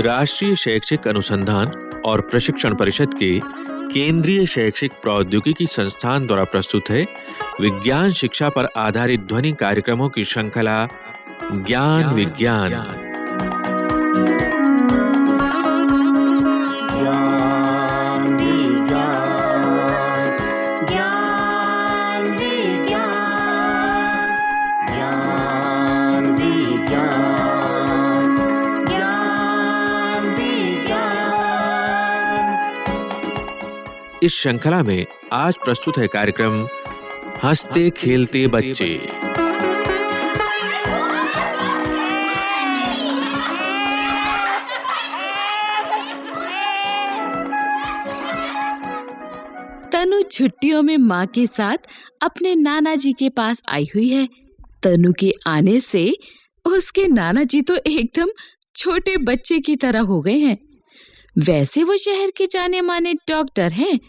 राष्ट्रीय शैक्षिक अनुसंधान और प्रशिक्षण परिषद के केंद्रीय शैक्षिक प्रौद्योगिकी संस्थान द्वारा प्रस्तुत है। विज्ञान शिक्षा पर आधारित ध्वनि कार्यक्रमों की श्रृंखला ज्ञान विज्ञान। इस श्रृंखला में आज प्रस्तुत है कार्यक्रम हँसते खेलते बच्चे। तनु छुट्टियों में माँ के साथ अपने नाना जी के पास आई हुई है। तनु के आने से उसके नाना जी तो एकदम छोटे बच्चे की तरह हो गए हैं। वैसे वो शहर के जाने माने डॉक्टर हैं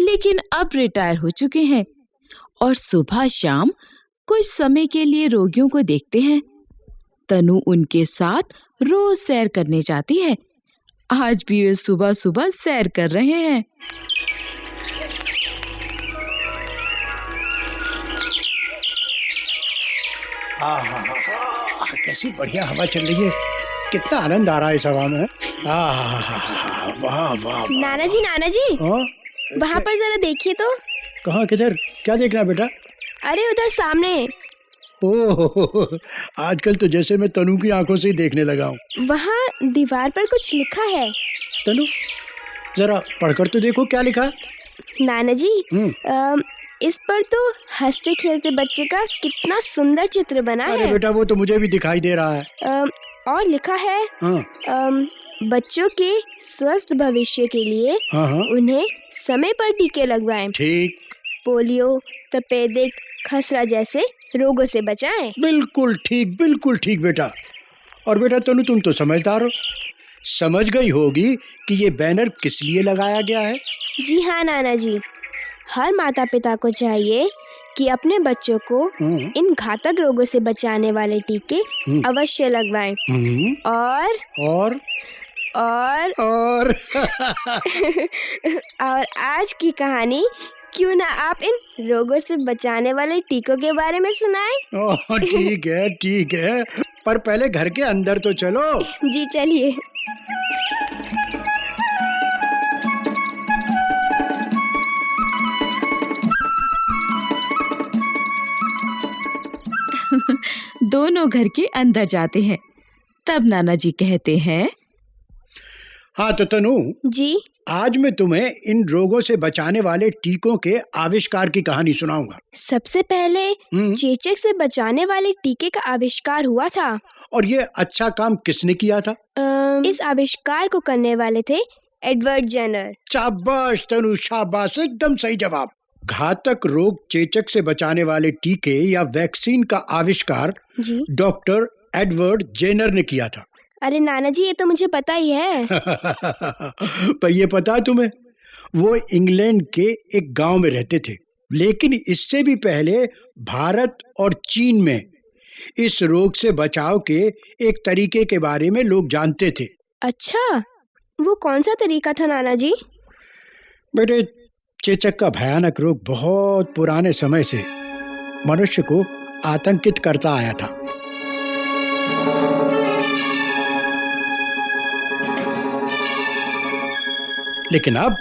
लेकिन अब रिटायर हो चुके हैं और सुबह शाम कुछ समय के लिए रोगियों को देखते हैं। तनु उनके साथ रोज सैर करने जाती है। आज भी वे सुबह सुबह सैर कर रहे हैं। आहा, आहा, कैसी बढ़िया हवा चल रही है। कितना आनंद आ रहा है इस हवा में। वाह वाह नाना जी नाना जी वहाँ पर जरा देखिए तो। कहाँ किधर? क्या देखना बेटा? अरे उधर सामने। ओह आजकल तो जैसे मैं तनु की आँखों से ही देखने लगा हूँ। वहाँ दीवार पर कुछ लिखा है। तनु जरा पढ़कर तो देखो क्या लिखा नाना जी आ, इस पर तो हँसते खेलते बच्चे का कितना सुंदर चित्र बना अरे है। बेटा वो तो मुझे भी दिखाई दे रहा है। आ, और लिखा है हाँ। बच्चों के स्वस्थ भविष्य के लिए हाँ हाँ। उन्हें समय पर टीके लगवाएँ। ठीक। पोलियो तपेदिक खसरा जैसे रोगों से बचाएँ। बिल्कुल ठीक बिल्कुल ठीक बेटा। और बेटा तनु तुम तो समझदार हो। समझ गई होगी कि ये बैनर किस लिए लगाया गया है। जी हाँ नाना जी। हर माता पिता को चाहिए कि अपने बच्चों को हम्म, इन घातक रोगों से बचाने वाले टीके हम्म। अवश्य लगवाएँ। हम्म, और और? और और? और आज की कहानी क्यों ना आप इन रोगों से बचाने वाले टीकों के बारे में सुनाएँ? ओह, ठीक है ठीक है। पर पहले घर के अंदर तो चलो। जी चलिए। दोनों घर के अंदर जाते हैं। तब नाना जी कहते हैं हाँ तो तनु जी। आज मैं तुम्हें इन रोगों से बचाने वाले टीकों के आविष्कार की कहानी सुनाऊँगा। सबसे पहले हम्म, चेचक से बचाने वाले टीके का आविष्कार हुआ था। और ये अच्छा काम किसने किया था? इस आविष्कार को करने वाले थे एडवर्ड जेनर। शाबाश तनु शाबाश एकदम सही जवाब। घातक रोग चेचक से बचाने वाले टीके या वैक्सीन का आविष्कार डॉक्टर एडवर्ड जेनर ने किया था। अरे नाना जी ये तो मुझे पता ही है। पर ये पता है तुम्हें? वो इंग्लैंड के एक गाँव में रहते थे। लेकिन इससे भी पहले भारत और चीन में इस रोग से बचाव के एक तरीके के बारे में लोग जानते थे। अच्छा वो कौन सा तरीका था नाना जी बेटे चेचक का भयानक रोग बहुत पुराने समय से मनुष्य को आतंकित करता आया था। लेकिन अब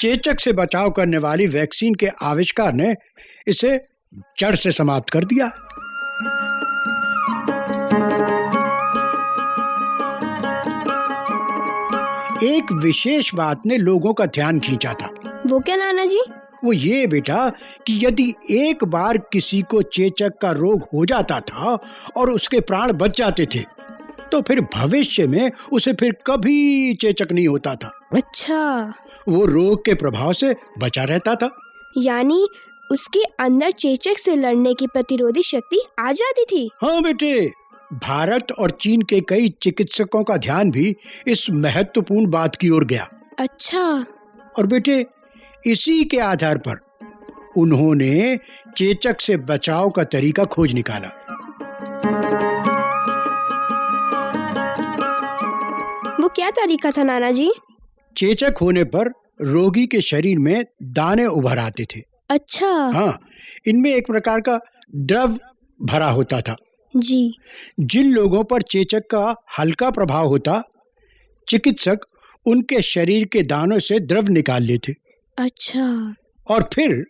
चेचक से बचाव करने वाली वैक्सीन के आविष्कार ने इसे जड़ से समाप्त कर दिया। एक विशेष बात ने लोगों का ध्यान खींचा था। वो क्या नाना जी? वो ये बेटा कि यदि एक बार किसी को चेचक का रोग हो जाता था और उसके प्राण बच जाते थे तो फिर भविष्य में उसे फिर कभी चेचक नहीं होता था। अच्छा। वो रोग के प्रभाव से बचा रहता था। यानी उसके अंदर चेचक से लड़ने की प्रतिरोधी शक्ति आ जाती थी? हाँ बेटे भारत और चीन के कई चिकित्सकों का ध्यान भी इस महत्वपूर्ण बात की ओर गया। अच्छा। और बेटे इसी के आधार पर उन्होंने चेचक से बचाव का तरीका खोज निकाला। वो क्या तरीका था नाना जी चेचक होने पर रोगी के शरीर में दाने उभर आते थे। अच्छा। हाँ इनमें एक प्रकार का द्रव भरा होता था। जी। जिन लोगों पर चेचक का हल्का प्रभाव होता चिकित्सक उनके शरीर के दानों से द्रव निकाल लेते। अच्छा। और फिर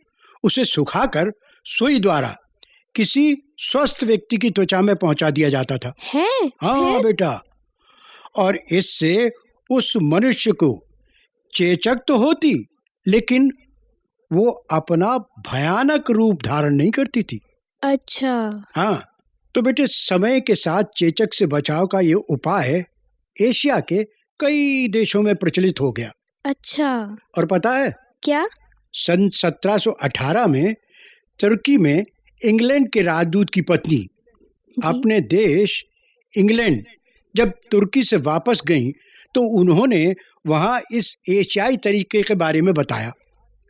उसे सुखाकर सुई द्वारा किसी स्वस्थ व्यक्ति की त्वचा में पहुँचा दिया जाता था। है? हाँ फिर? बेटा। और इससे उस मनुष्य को चेचक तो होती लेकिन वो अपना भयानक रूप धारण नहीं करती थी। अच्छा। हाँ तो बेटे समय के साथ चेचक से बचाव का ये उपाय एशिया के कई देशों में प्रचलित हो गया। अच्छा। और पता है क्या? सन 1718 में तुर्की में इंग्लैंड के राजदूत की पत्नी अपने देश इंग्लैंड जब तुर्की से वापस गईं तो उन्होंने वहाँ इस एशियाई तरीके के बारे में बताया।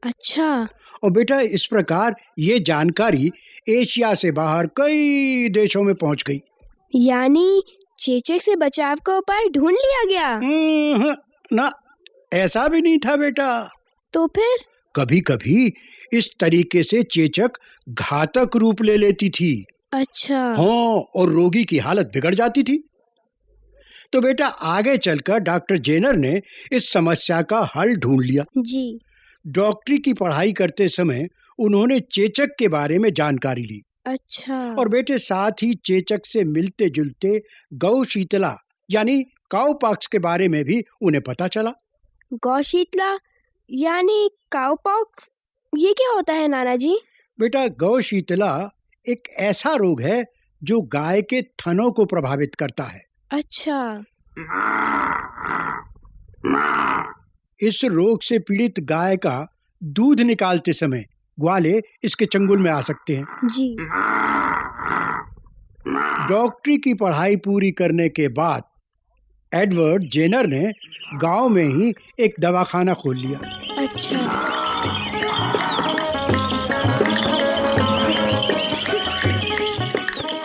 अच्छा। और बेटा इस प्रकार ये जानकारी एशिया से बाहर कई देशों में पहुँच गई। यानी चेचक से बचाव का उपाय ढूंढ लिया गया? हम्म, ना ऐसा भी नहीं था बेटा। तो फिर? कभी कभी इस तरीके से चेचक घातक रूप ले लेती थी। अच्छा। हाँ और रोगी की हालत बिगड़ जाती थी। तो बेटा आगे चलकर डॉक्टर जेनर ने इस समस्या का हल ढूंढ लिया। जी। डॉक्टरी की पढ़ाई करते समय उन्होंने चेचक के बारे में जानकारी ली। अच्छा। और बेटे साथ ही चेचक से मिलते जुलते गौ शीतला यानी काउ पॉक्स के बारे में भी उन्हें पता चला। गौशीतला यानी काउपॉक्स ये क्या होता है नाना जी? बेटा गौ शीतला एक ऐसा रोग है जो गाय के थनों को प्रभावित करता है। अच्छा। इस रोग से पीड़ित गाय का दूध निकालते समय ग्वाले इसके चंगुल में आ सकते हैं। जी। डॉक्टरी की पढ़ाई पूरी करने के बाद एडवर्ड जेनर ने गाँव में ही एक दवाखाना खोल लिया। अच्छा।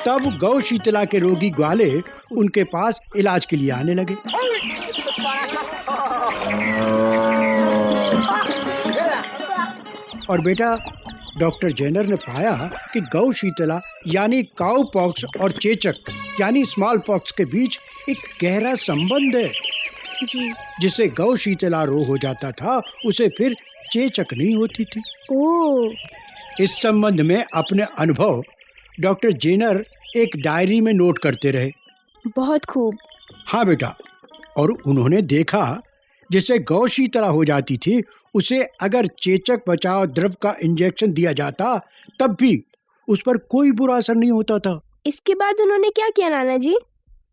तब गौ शीतला के रोगी ग्वाले उनके पास इलाज के लिए आने लगे। और बेटा डॉक्टर जेनर ने पाया कि गौ शीतला यानी काउ पॉक्स और चेचक यानी स्मॉल पॉक्स के बीच एक गहरा संबंध है। जी। जिसे गौ शीतला रोग हो जाता था उसे फिर चेचक नहीं होती थी। ओ इस संबंध में अपने अनुभव डॉक्टर जेनर एक डायरी में नोट करते रहे। बहुत खूब। हाँ बेटा और उन्होंने देखा जिसे गौ शीतला हो जाती थी उसे अगर चेचक बचाव द्रव का इंजेक्शन दिया जाता तब भी उस पर कोई बुरा असर नहीं होता था। इसके बाद उन्होंने क्या किया नाना जी?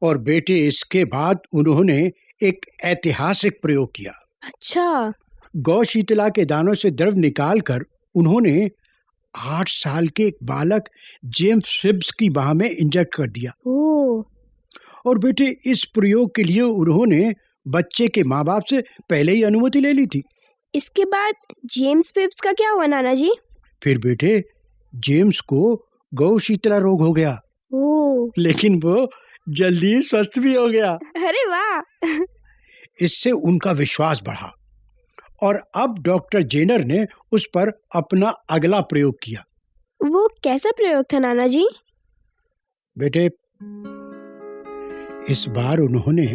और बेटे इसके बाद उन्होंने एक ऐतिहासिक प्रयोग किया। अच्छा। गौ शीतला के दानों से द्रव निकालकर उन्होंने आठ साल के एक बालक जेम्स फिब्स की बाह में इंजेक्ट कर दिया। ओ और बेटे इस प्रयोग के लिए उन्होंने बच्चे के माँ बाप से पहले ही अनुमति ले ली थी। इसके बाद जेम्स पिप्स का क्या हुआ नाना जी फिर बेटे जेम्स को गौ शीतला रोग हो गया। ओ। लेकिन वो जल्दी स्वस्थ भी हो गया। अरे वाह। इससे उनका विश्वास बढ़ा और अब डॉक्टर जेनर ने उस पर अपना अगला प्रयोग किया। वो कैसा प्रयोग था नाना जी बेटे इस बार उन्होंने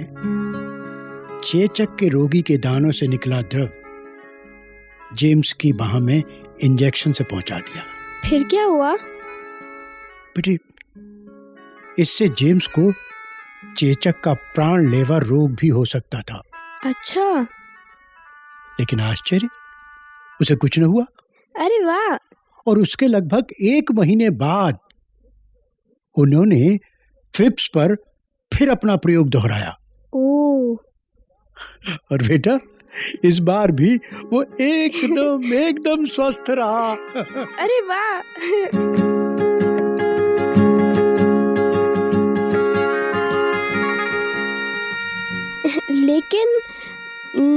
चेचक के रोगी के दानों से निकला द्रव जेम्स की बाह में इंजेक्शन से पहुँचा दिया। फिर क्या हुआ? बेटे इससे जेम्स को चेचक का प्राण लेवा रोग भी हो सकता था। अच्छा। लेकिन आश्चर्य उसे कुछ न हुआ। अरे वाह! और उसके लगभग एक महीने बाद उन्होंने फिप्स पर फिर अपना प्रयोग दोहराया। ओ और बेटा इस बार भी वो एकदम एकदम स्वस्थ रहा। अरे वाह। लेकिन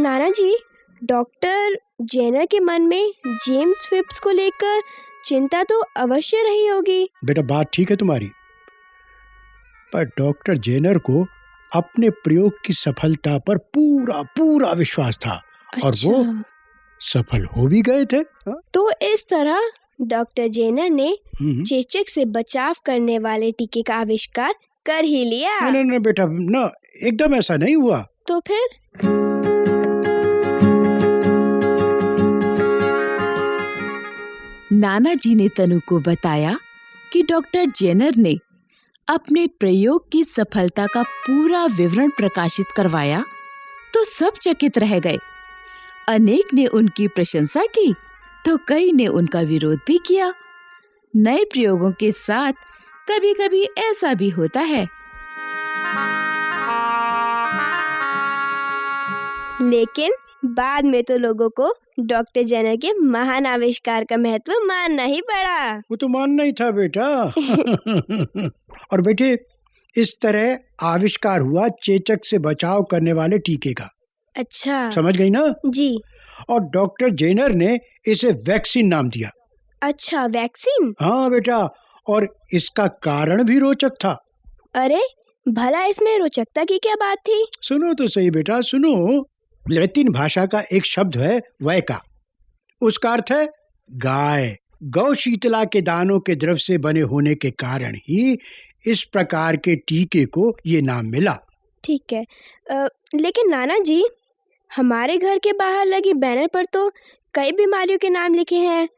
नाना जी डॉक्टर जेनर के मन में जेम्स फिप्स को लेकर चिंता तो अवश्य रही होगी। बेटा बात ठीक है तुम्हारी पर डॉक्टर जेनर को अपने प्रयोग की सफलता पर पूरा पूरा विश्वास था अच्छा। और वो अच्छा, सफल हो भी गए थे हाँ? तो इस तरह डॉक्टर जेनर ने हम्म। चेचक से बचाव करने वाले टीके का आविष्कार कर ही लिया नहीं नहीं नहीं बेटा ना एकदम ऐसा नहीं हुआ तो फिर नाना जी ने तनु को बताया कि डॉक्टर जेनर ने अपने प्रयोग की सफलता का पूरा विवरण प्रकाशित करवाया तो सब चकित रह गए। अनेक ने उनकी प्रशंसा की तो कई ने उनका विरोध भी किया। नए प्रयोगों के साथ कभी-कभी ऐसा भी होता है। लेकिन बाद में तो लोगों को डॉक्टर जेनर के महान आविष्कार का महत्व मानना ही पड़ा। वो तो मानना ही था बेटा। और बेटे इस तरह आविष्कार हुआ चेचक से बचाव करने वाले टीके का। अच्छा। समझ गई ना? जी। और डॉक्टर जेनर ने इसे वैक्सीन नाम दिया। अच्छा वैक्सीन? हाँ बेटा और इसका कारण भी रोचक था। अरे भला इसमें रोचकता की क्या बात थी? सुनो तो सही बेटा सुनो। लैटिन भाषा का एक शब्द है वैका। उसका अर्थ है गाय। गौ शीतला के दानों के द्रव से बने होने के कारण ही इस प्रकार के टीके को ये नाम मिला। ठीक है। अ, लेकिन नाना जी हमारे घर के बाहर लगी बैनर पर तो कई बीमारियों के नाम लिखे हैं।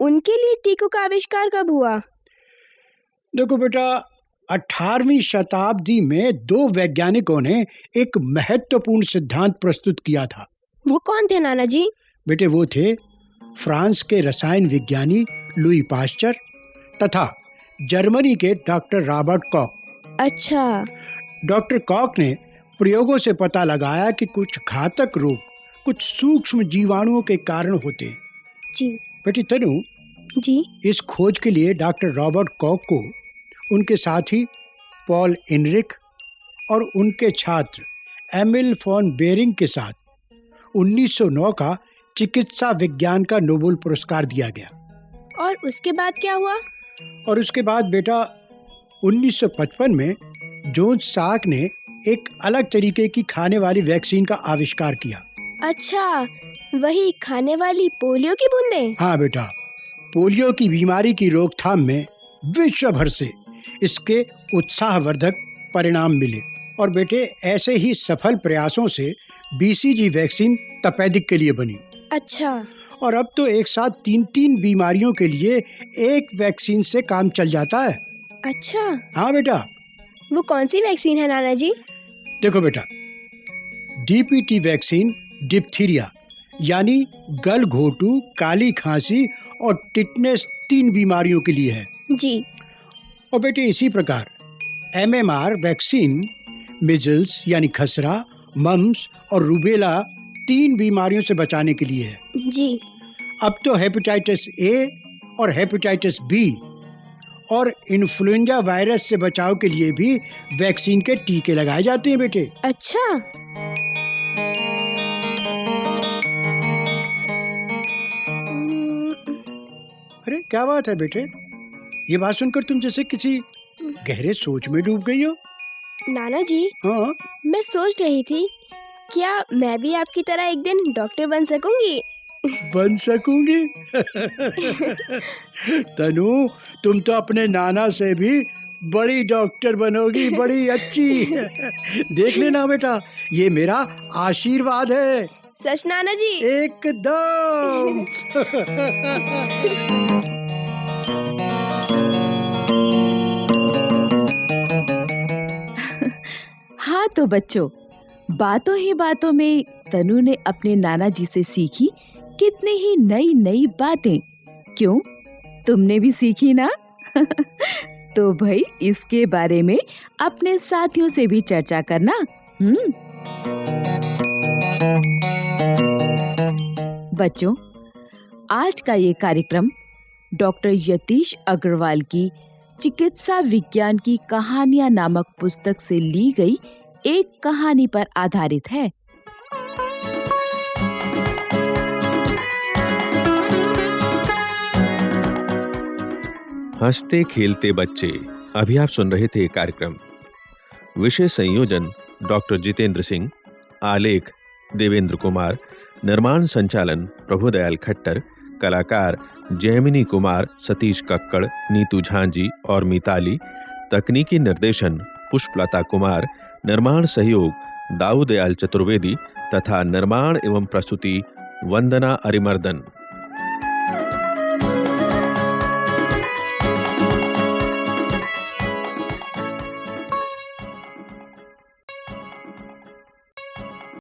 उनके लिए टीकों का आविष्कार कब हुआ? देखो बेटा 18वीं शताब्दी में दो वैज्ञानिकों ने एक महत्वपूर्ण सिद्धांत प्रस्तुत किया था। वो कौन थे नाना जी बेटे वो थे फ्रांस के रसायन विज्ञानी लुई पास्चर तथा जर्मनी के डॉक्टर रॉबर्ट कॉक। अच्छा। डॉक्टर कॉक ने प्रयोगों से पता लगाया कि कुछ घातक रोग कुछ सूक्ष्म जीवाणुओं के कारण होते हैं। जी। बेटी तनु जी। इस खोज के लिए डॉक्टर रॉबर्ट कॉक को उनके साथी पॉल इनरिक और उनके छात्र एमिल फॉन बेरिंग के साथ 1909 का चिकित्सा विज्ञान का नोबेल पुरस्कार दिया गया। और उसके बाद क्या हुआ? और उसके बाद बेटा 1955 में जोन्स साक ने एक अलग तरीके की खाने वाली वैक्सीन का आविष्कार किया। अच्छा वही खाने वाली पोलियो की बूंदे? हाँ बेटा पोलियो की बीमारी की रोकथाम में विश्व भर से इसके उत्साहवर्धक परिणाम मिले। और बेटे ऐसे ही सफल प्रयासों से बीसीजी वैक्सीन तपेदिक के लिए बनी। अच्छा। और अब तो एक साथ तीन तीन बीमारियों के लिए एक वैक्सीन से काम चल जाता है। अच्छा। हाँ बेटा। वो कौन सी वैक्सीन है नाना जी देखो बेटा। डीपीटी वैक्सीन डिप्थीरिया यानी गल घोटू काली खांसी और टिटनेस तीन बीमारियों के लिए है। जी। और बेटे इसी प्रकार एमएमआर वैक्सीन मिजल्स यानी खसरा मम्स और रूबेला तीन बीमारियों से बचाने के लिए है। जी। अब तो हेपेटाइटिस ए और हेपेटाइटिस बी और इन्फ्लुएंजा वायरस से बचाव के लिए भी वैक्सीन के टीके लगाए जाते हैं बेटे। अच्छा। अरे क्या बात है बेटे। ये बात सुनकर तुम जैसे किसी गहरे सोच में डूब गई हो। नाना जी हाँ। मैं सोच रही थी क्या मैं भी आपकी तरह एक दिन डॉक्टर बन सकूँगी? बन सकूँगी। तनु तुम तो अपने नाना से भी बड़ी डॉक्टर बनोगी बड़ी अच्छी। देख लेना बेटा ये मेरा आशीर्वाद है। सच नाना जी एकदम। हाँ तो बच्चों, बातों ही बातों में तनु ने अपने नाना जी से सीखी कितनी ही नई नई बातें। क्यों? तुमने भी सीखी ना? तो भाई, इसके बारे में अपने साथियों से भी चर्चा करना हम्म? बच्चों, आज का ये कार्यक्रम डॉक्टर यतीश अग्रवाल की चिकित्सा विज्ञान की कहानियाँ नामक पुस्तक से ली गई एक कहानी पर आधारित है। हँसते खेलते बच्चे, अभी आप सुन रहे थे कार्यक्रम। विषय संयोजन, डॉक्टर जितेंद्र सिंह, आलेख, देवेंद्र कुमार, निर्माण संचालन, प्रभुदयाल खट्टर, कलाकार जैमिनी कुमार, सतीश कक्कड़, नीतू झांजी और मिताली, तकनीकी निर्देशन पुष्पलता कुमार निर्माण सहयोग दाऊदयाल चतुर्वेदी तथा निर्माण एवं प्रस्तुति वंदना अरिमर्दन।